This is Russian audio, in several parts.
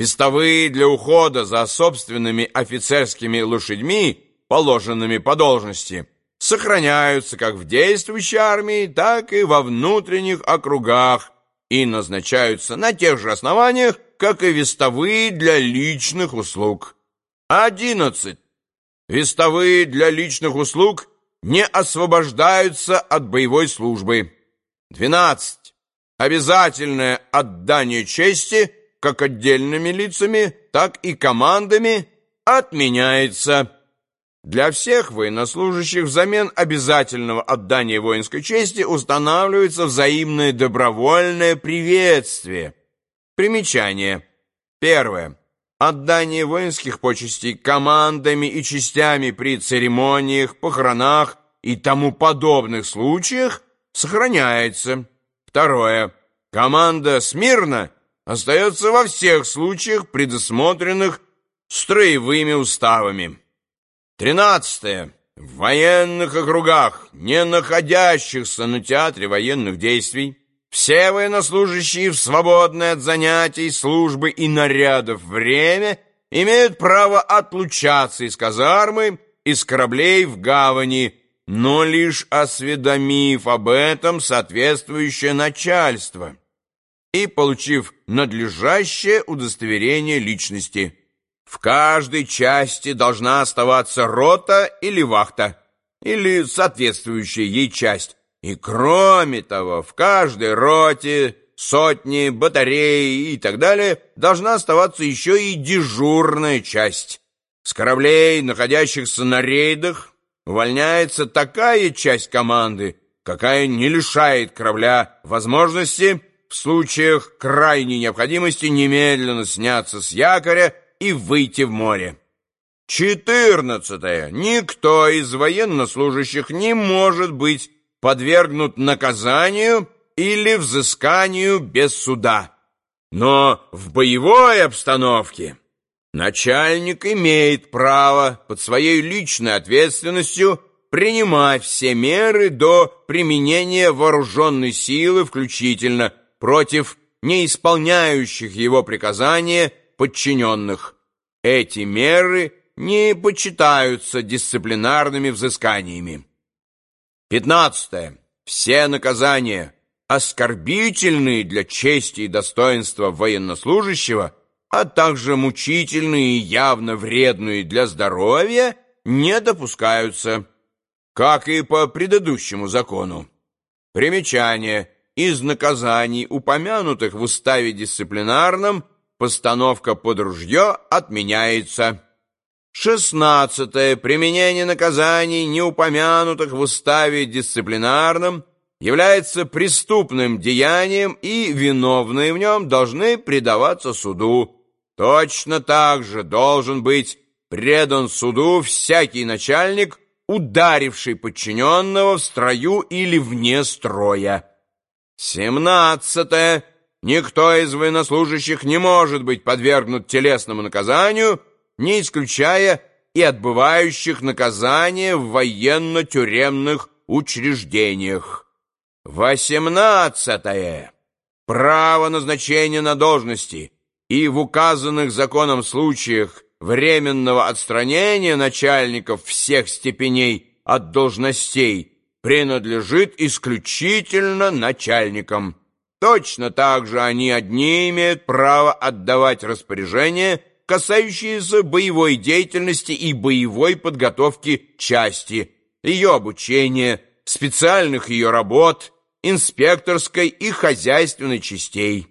вестовые для ухода за собственными офицерскими лошадьми, положенными по должности, сохраняются как в действующей армии, так и во внутренних округах и назначаются на тех же основаниях, как и вестовые для личных услуг. 11. Вестовые для личных услуг не освобождаются от боевой службы. 12. Обязательное отдание чести как отдельными лицами, так и командами отменяется. Для всех военнослужащих взамен обязательного отдания воинской чести устанавливается взаимное добровольное приветствие. Примечание. Первое. Отдание воинских почестей командами и частями при церемониях, похоронах и тому подобных случаях сохраняется. Второе. Команда смирно остается во всех случаях, предусмотренных строевыми уставами. Тринадцатое. В военных округах, не находящихся на театре военных действий, все военнослужащие в свободное от занятий, службы и нарядов время имеют право отлучаться из казармы, из кораблей в гавани, но лишь осведомив об этом соответствующее начальство и получив надлежащее удостоверение личности. В каждой части должна оставаться рота или вахта, или соответствующая ей часть. И кроме того, в каждой роте, сотни, батареи и так далее должна оставаться еще и дежурная часть. С кораблей, находящихся на рейдах, увольняется такая часть команды, какая не лишает корабля возможности в случаях крайней необходимости немедленно сняться с якоря и выйти в море. Четырнадцатое. Никто из военнослужащих не может быть подвергнут наказанию или взысканию без суда. Но в боевой обстановке начальник имеет право под своей личной ответственностью принимать все меры до применения вооруженной силы включительно против неисполняющих его приказания подчиненных. Эти меры не почитаются дисциплинарными взысканиями. 15. Все наказания, оскорбительные для чести и достоинства военнослужащего, а также мучительные и явно вредные для здоровья, не допускаются, как и по предыдущему закону. Примечание. Из наказаний, упомянутых в уставе дисциплинарном, Постановка под ружье отменяется. Шестнадцатое. Применение наказаний, не упомянутых в уставе дисциплинарном, является преступным деянием, и виновные в нем должны предаваться суду. Точно так же должен быть предан суду всякий начальник, ударивший подчиненного в строю или вне строя. Семнадцатое. Никто из военнослужащих не может быть подвергнут телесному наказанию, не исключая и отбывающих наказание в военно-тюремных учреждениях. Восемнадцатое. Право назначения на должности и в указанных законом случаях временного отстранения начальников всех степеней от должностей принадлежит исключительно начальникам. Точно так же они одни имеют право отдавать распоряжения, касающиеся боевой деятельности и боевой подготовки части, ее обучения, специальных ее работ, инспекторской и хозяйственной частей.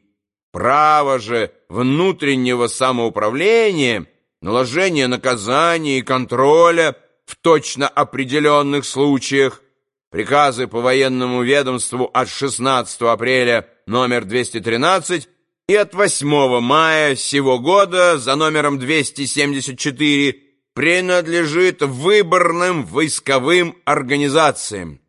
Право же внутреннего самоуправления, наложения наказания и контроля в точно определенных случаях, приказы по военному ведомству от 16 апреля номер 213 и от 8 мая сего года за номером 274 принадлежит выборным войсковым организациям.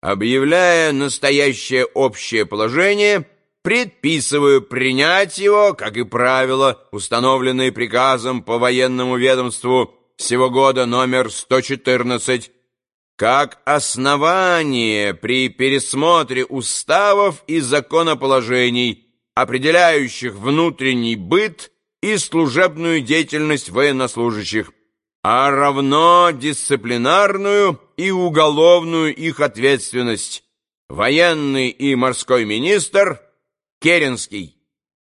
Объявляя настоящее общее положение, предписываю принять его, как и правила, установленные приказом по военному ведомству всего года номер 114 как основание при пересмотре уставов и законоположений, определяющих внутренний быт и служебную деятельность военнослужащих, а равно дисциплинарную и уголовную их ответственность. Военный и морской министр Керенский.